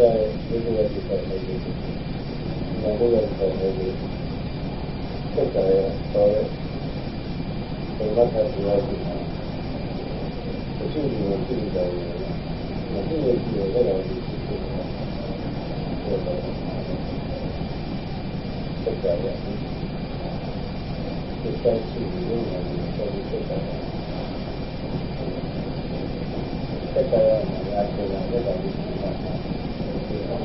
在几个人地方还有，两个人地方还有，不少呀，多嘞。从刚开始开始啊，不注意不注意就，不注意不注意就容易出问题啊，不少啊，不少呀，一人就容易出事啊，个啊，两个人，一个就出。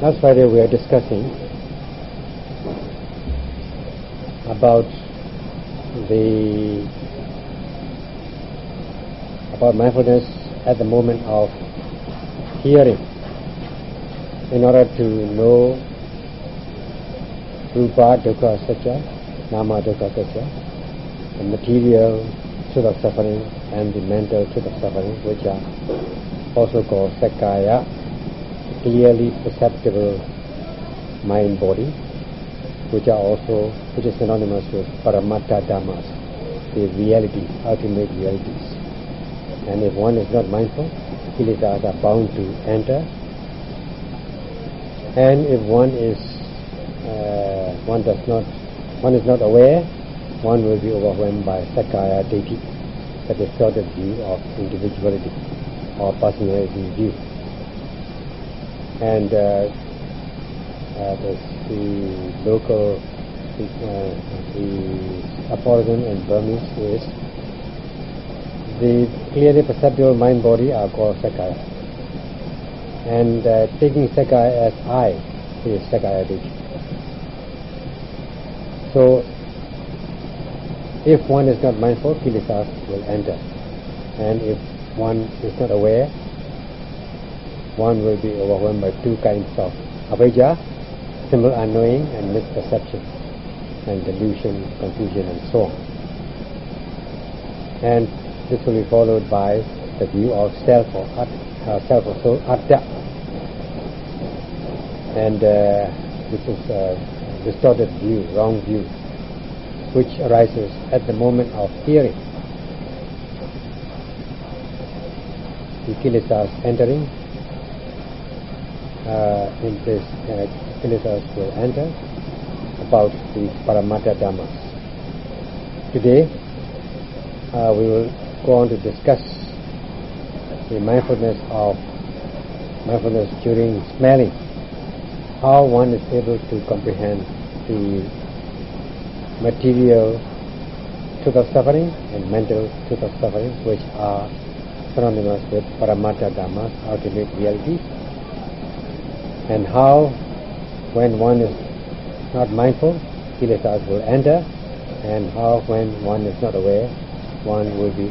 Last Friday we were discussing about the about mindfulness at the moment of hearing in order to know Rupa Dukkha Satya, Nama Dukkha Satya, the material truth of suffering and the mental truth of suffering, which are also called Sakaya, clearly perceptible mind body, which are also which is synonymous with Paramatta Dhammas, the reality, ultimate realities. And if one is not mindful, kilesas are bound to enter. And if one is uh, one does not one is not aware, one will be overwhelmed by Sakaya Ditti, the distorted view of individuality or personality view. And uh, uh, the, the local uh, the aphorism in Burmese is the clearly perceptible mind body are called Sakaya. And uh, taking Sakaya as I is Sakaya Ditti. So if one is not mindful, kilesas will enter. And if one is not aware, one will be overwhelmed by two kinds of avijja, simple unknowing and misperception, and delusion, confusion and so on. And this followed by the view of self or at, uh, self or soul, atta. And uh, this is a distorted view, wrong view, which arises at the moment of hearing. The kilesas entering, uh, in this uh, kilesas will enter about the Paramatta Dhammas. Today, uh, we will go on to discuss the mindfulness of mindfulness during smelling, how one is able to comprehend the material truth of suffering and mental truth of suffering, which are synonymous with Paramatta Dhammas, ultimate reality, and how, when one is not mindful, kilesas will enter, and how, when one is not aware, one will be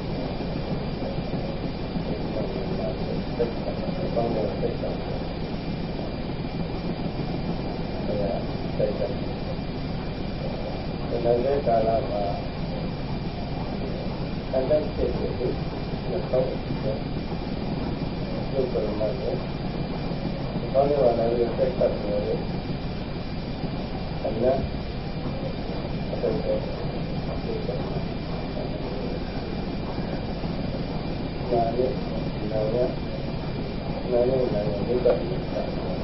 နိုင်တဲ့ကာလမှာတန်တဲ့စိတ်ကိုနှစ်ခေါက်ပြုတ်ကြမှာလေ။ဘာလို့လဲလဲစိတ်သက်သာတယ်။အများအတူတူပြုတ်ကြမှာ။ဒါလည်းဒါလည်းဒါလည်းလည်းဒီပတ်ပြီးတာ။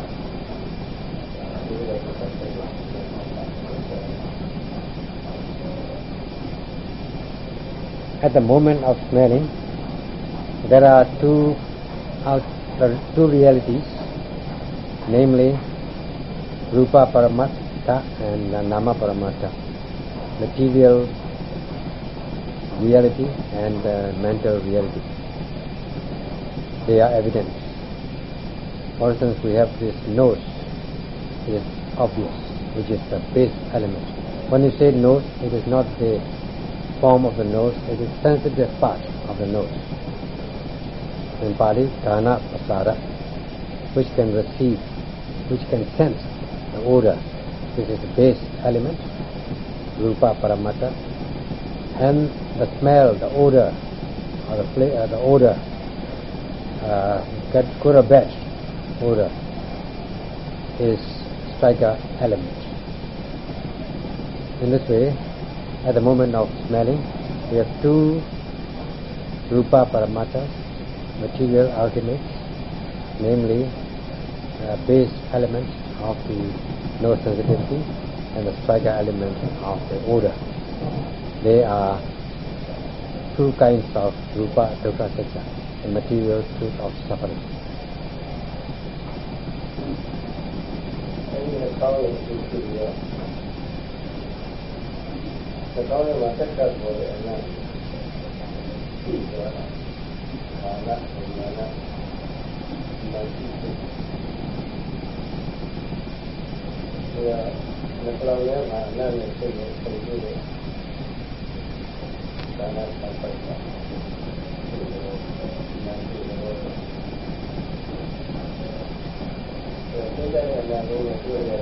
At the moment of smelling, there are two out, two realities, namely Rupa Paramatta and Nama Paramatta, material reality and uh, mental reality. They are evident. For instance, we have this nose, it is obvious, which is the base element. When you say nose, it is not the form of the nose, is sensitive part of the nose. In Pali, Dhana Pasara, which can receive, which can sense the odor. This is the base element, Rupa Paramata, And the smell, the odor, or the, fla- uh, the odor, uh, good odor, is striker element. In this way, at the moment of smelling, we have two rupa paramata, material ultimates, namely uh, base element of the no sensitivity and the striker element of the order. They are two kinds of rupa dukkha the material truth of suffering. သကောင်းရဲ့မှာတက်ကပ်ပေါ်တဲ့အနာသိသွားတာဘာသာဘာသာမရှိဘူးဒီကလက်လောက်ရဲ့မှာအနာနဲ့သိနေသိနေတယ်ဒါနဲ့ပတ်သက်တာဒီလိုတဲ့အနာလို့ပြောရတယ်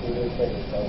ဒီလိုဆက်နေတော့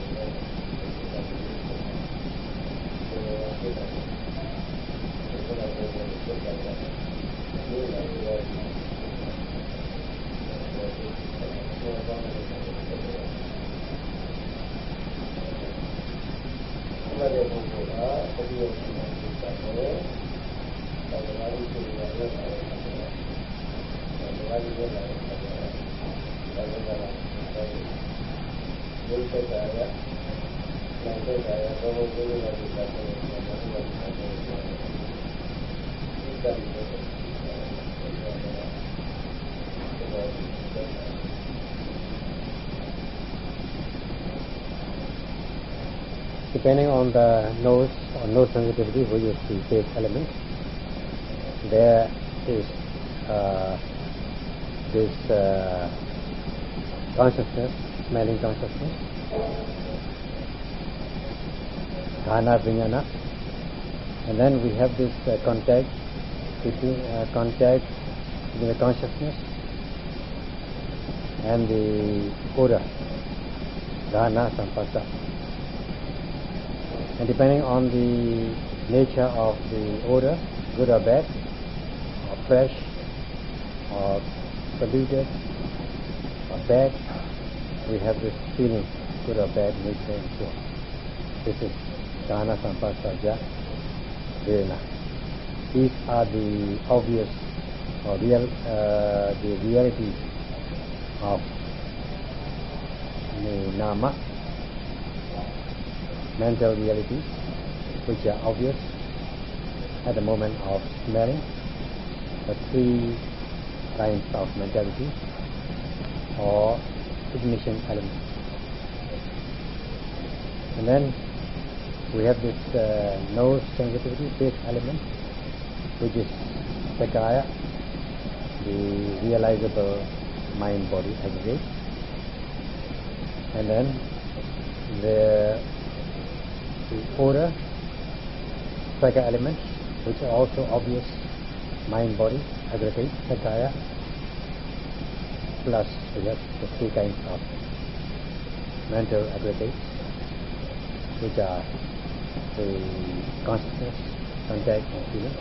depending on the nose or nose sensitivity, which is the base element, there is uh, this uh, consciousness, smelling consciousness, dhana vijnana, and then we have this uh, contact between uh, contact the consciousness and the odor, dhana sampasa. And depending on the nature of the odor, good or bad, or fresh, or polluted, or bad, we have this feeling, good or bad nature and on. This is Dana Sampasaja Vena. These are the obvious or real, uh, the realities of the Nama mental realities which are obvious at the moment of smelling, the three kinds of mentality or ignition element. And then we have this uh, nose sensitivity base element which is Sakaya, the realizable mind body aggregate. And then the the order, second element, which are also obvious, mind, body, aggregate, sakaya, plus we have the three kinds of mental aggregates, which are the consciousness, contact, and feeling.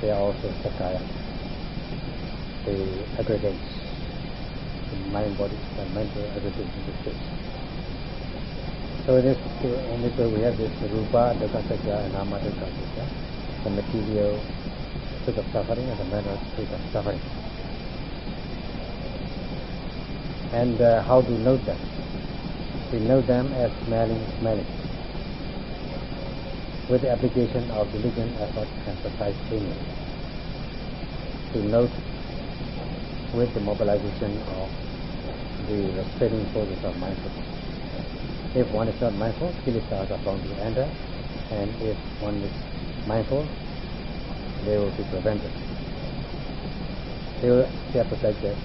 They are also sakaya, the aggregates, the mind, body, and mental aggregates in this case. So in this, in this way we have this rupa, dukkha satya, and nama dukkha satya, the material state of suffering and the manner state of suffering. And uh, how we know them? We know them as smelling, smelling. With the application of diligent effort and precise training. To note with the mobilization of the restraining forces of mindfulness. If one is not mindful, kilesas are bound to enter, and if one is mindful, they will be prevented. They will be protected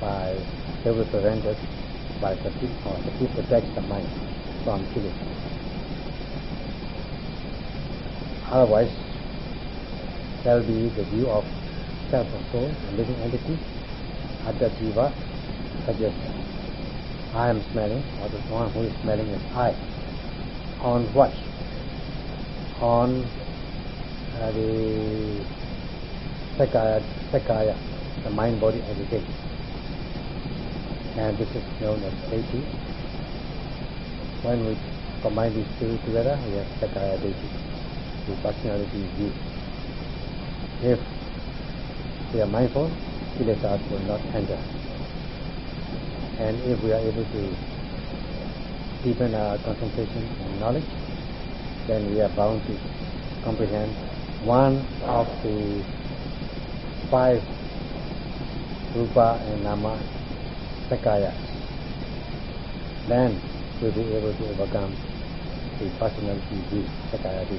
by, they will be prevented by sati, or sati protects the mind from killing. Otherwise, there will be the view of self or soul, a living entity, Adda Jiva, such as I am smelling, or the one who is smelling is I. On what? On uh, the Sakaya, Sakaya, the mind body aggregate. And this is known as Ditti. When we combine these two together, we have Sakaya Ditti, the personality view. If we are mindful, kilesas will not enter and if we are able to deepen our concentration and knowledge, then we are bound to comprehend one of the five rupa and nama sakaya. Then we'll be able to overcome the personality view, sakaya. အဲဒီ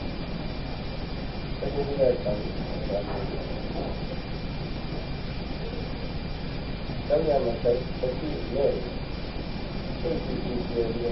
ถ้าคุณไม่ได้ตอนนี้แล้วงานมันจะทุกข์ที่ยืนไม่ไม่ถูกจริงเดีย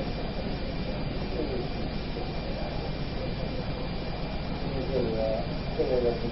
Gracias.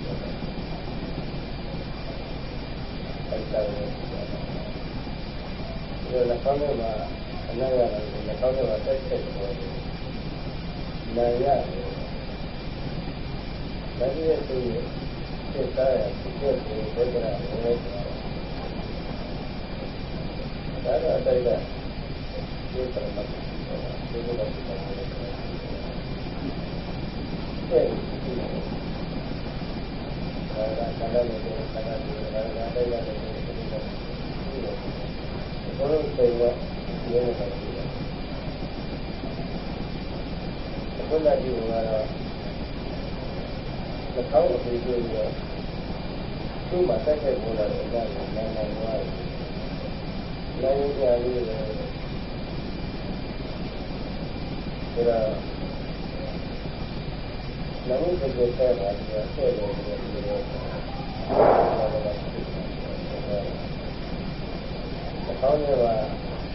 ပိုက်တာပဲဒီလိုလည်းကောင်းတယ်မှာအနာရတယ်လည်းကောင်းတယ်မှာတိုက်တိုက်ပေါ်တယ်နာရတယ်ဒါကြီးရဲ့သူစိတ်သားရဲ့စိတ်ရဲ့ဘုရားဘုရားဒါကတိုက်တာဒီပရမတ်ဒီလိုပါဒီလိုပါ Gracias. नवीन जगह बताने वा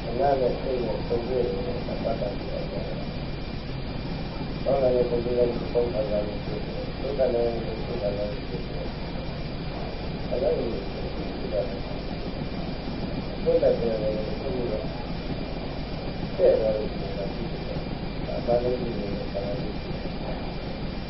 बनाने से ये समझे पता चलता है और अगर कोई लोग कौन कर रहा है तो कहने को कर रहा है अलग ही तो कहते हैं तो ये क्या है बात है बात है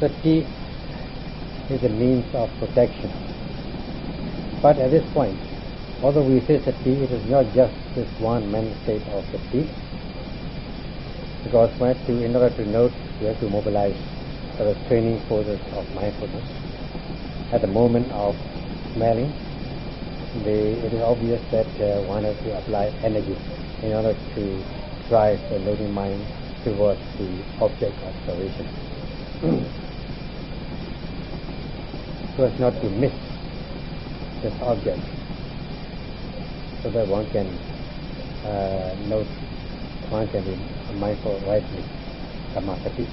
sati is a means of protection. But at this point, although we say sati, it is not just this one mental state of sati. Because when to, in order to note, we have to mobilize the training forces of mindfulness. At the moment of smelling, it is obvious that uh, one has to apply energy in order to drive the noting mind towards the object of observation. so as not to miss this object, so that one can uh, note, one can be mindful rightly, samasati.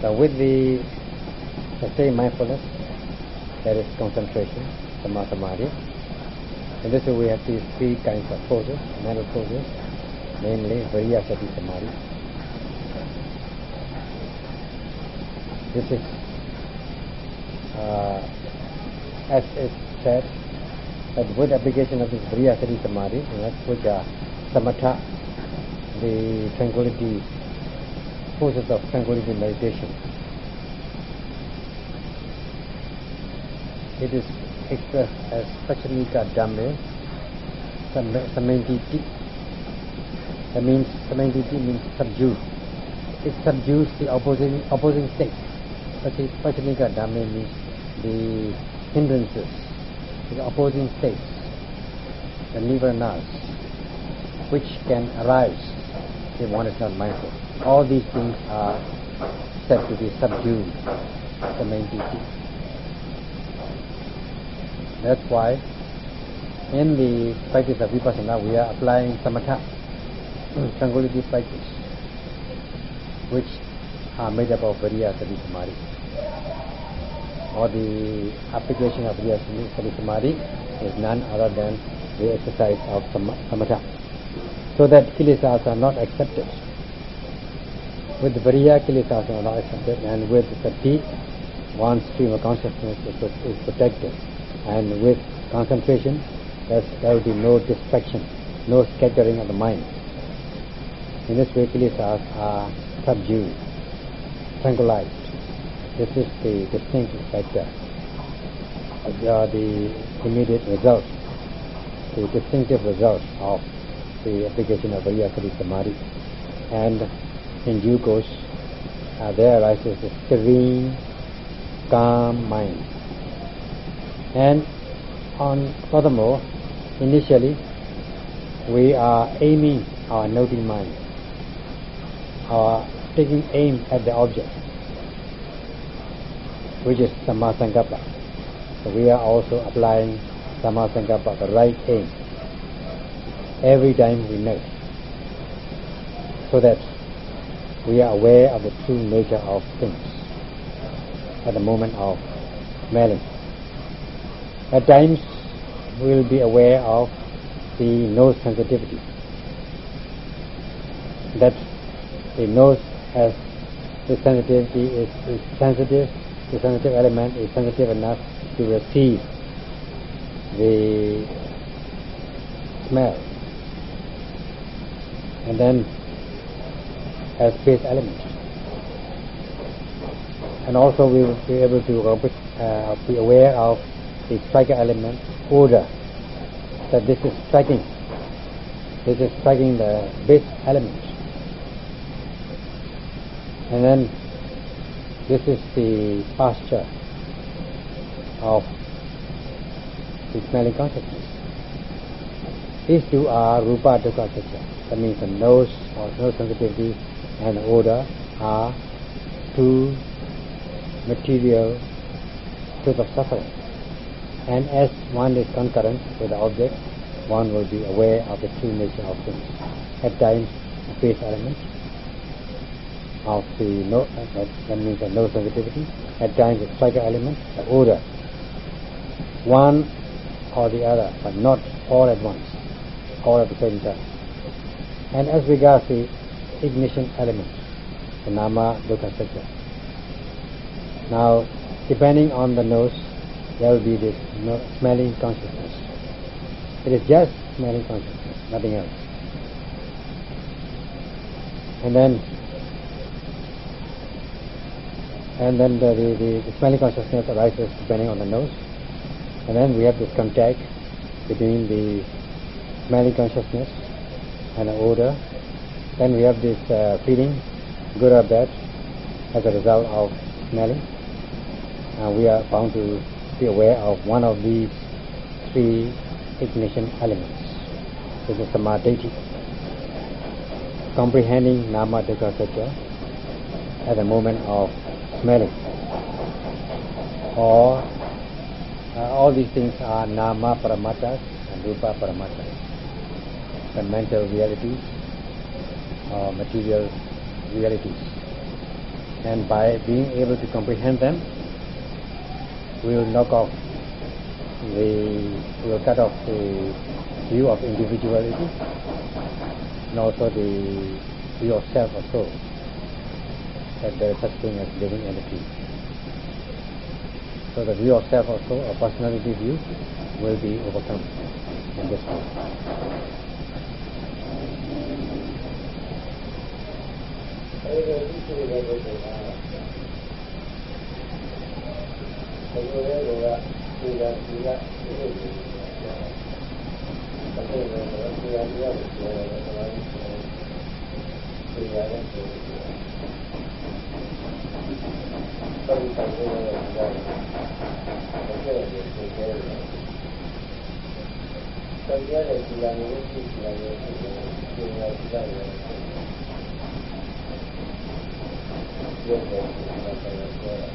So with the, the same mindfulness, that is concentration, samadhi. And this way we have these three kinds of poses, mental poses, namely Viriya Sati Samadhi. This is, uh, as is said, that with application of this Viriya Sati Samadhi, which are samatha, the tranquility, poses of tranquility meditation, it is expressed as Pachanika Dhamme, Samantiti. That means Samantiti means subdue. It subdues the opposing opposing state. Pachanika Dhamme means the hindrances, the opposing states, the nivaranas, which can arise if one is not mindful. All these things are said to be subdued, Samantiti. That's why in the practice of vipassana we are applying samatha, tranquility practice, which are made up of Sati Samadhi. Or the application of Viriya Sati Samadhi is none other than the exercise of samatha. So that kilesas are not accepted. With Viriya, kilesas are not accepted, and with Sati, one stream of consciousness is protected and with concentration there will be no distraction, no scattering of the mind. In this way kilesas are subdued, tranquilized. This is the distinctive factor, are the immediate results, the distinctive results of the application of Viriya Samadhi. And in due course, uh, there arises a serene, calm mind. And on furthermore, initially, we are aiming our noting mind, our taking aim at the object, which is Sammasankappa. So we are also applying Sammasankappa, the right aim, every time we note, so that we are aware of the true nature of things at the moment of smelling. At times, we will be aware of the nose sensitivity. That the nose has the sensitivity is, is sensitive, the sensitive element is sensitive enough to receive the smell. And then as base element. And also we will be able to uh, be aware of the striker element order that this is striking this is striking the base element and then this is the posture of the smelling consciousness. These two are rupa dukkha that means the nose or nose sensitivity and odor are two material truth of suffering. And as one is concurrent with the object, one will be aware of the true nature of things. At times, base element of the no, that, that means the no sensitivity. At times, the striker element, the odor. One or the other, but not all at once, all at the same time. And as regards the ignition element, the nama, dukkha, satya. Now, depending on the nose, there will be this smelling consciousness. It is just smelling consciousness, nothing else. And then and then the, the, the, smelling consciousness arises depending on the nose. And then we have this contact between the smelling consciousness and the odor. Then we have this uh, feeling, good or bad, as a result of smelling. And we are bound to be aware of one of these three ignition elements. This is samadhi, comprehending nama dukkha satya at the moment of smelling. or uh, all these things are nama paramattas and rupa paramattas, the mental realities or material realities. And by being able to comprehend them, we will knock off the, we will cut off the view of individuality and also the view of self or soul, that there is such thing as living entity. So the view of self also, or personality view will be overcome in this way. ด้วยความเชื่อในอีกด้านของเศรษฐกิจสูงแย่หรือแย่หรือมีลูกทีมที่ได้รับความเชื่อในอีกด้านของเศรษฐกิจสูงแย่หรือแย่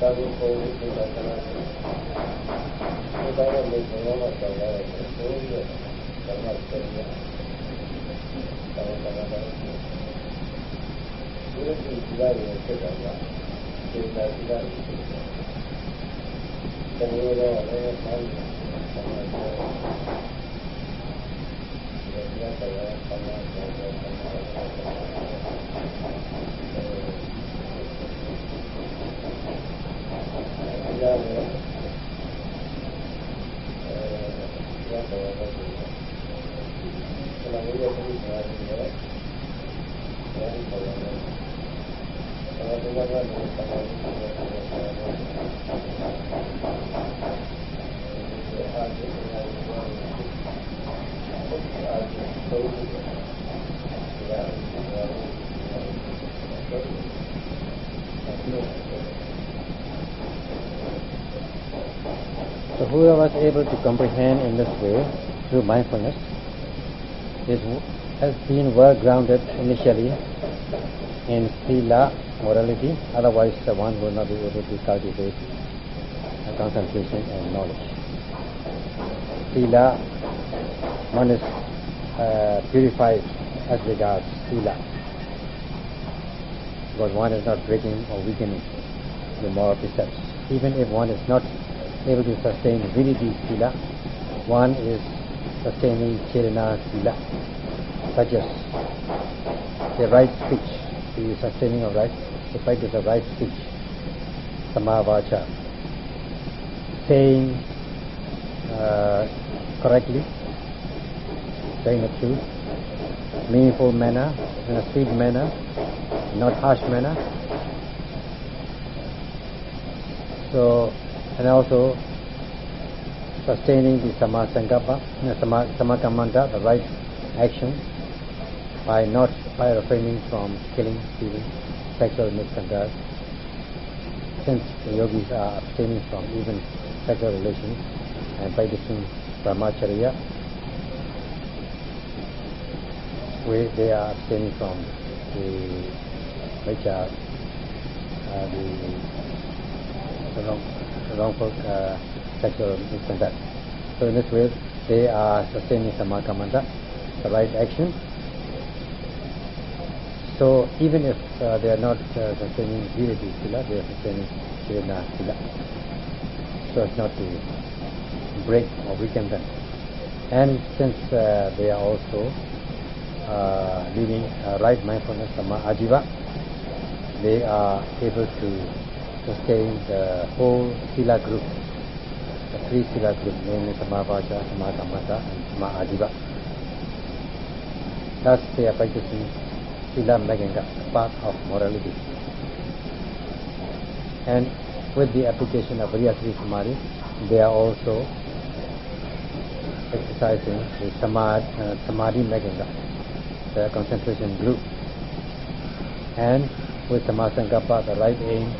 သာဓုပေါ်ကိုသိတာသာဓု။ဒါတော့လေဘောမှာတော်လာတယ်။ဘုရားကဓမ္မတော်ရ။ဒါတော့ဒါတော့ဘုရားကဒီလိုရတဲ့ကောင်ကစေတသာရှိတယ်။တကယ်တော့လည်းဆန်းတယ်။ဆန်းတယ်။ဒီလိုရတဲ့ကောင်ကဆန်းတယ်။ جامعة Selama ini saya dan kalau whoever is able to comprehend in this way through mindfulness is, has been well grounded initially in sila morality, otherwise the one will not be able to cultivate concentration and knowledge. Sila, one is uh, purified as regards sila, because one is not breaking or weakening the moral precepts. Even if one is not able to sustain virati sila, one is sustaining chirana sila, such as the right speech, the sustaining of right the fact is the right speech, samavacha, saying uh, correctly, saying the truth, meaningful manner, in a sweet manner, not harsh manner. So, and also sustaining the samasankappa, samakamanta, the right action, by not by refraining from killing, stealing, sexual misconduct, since the yogis are abstaining from even sexual relations and practicing brahmacharya, where they are abstaining from the which are uh, the, the, wrong, the wrongful uh, sexual misconduct. So in this way, they are sustaining samakamanta, the right action, so even if uh, they are not uh, sustaining Virati Sila, they are sustaining Sirina Sila. So as not to break or weaken them. And since uh, they are also uh, leading right mindfulness, Sama they are able to sustain the whole Sila group, the three Sila group, namely Samavacha, Samakamanta, and Sama Ajiva. Thus they are practicing Sila Maganga, part of morality. And with the application of Riyasri Samadhi, they are also exercising the Samad, uh, Samadhi Maganga, the concentration group. And with Samasankappa, the right aim,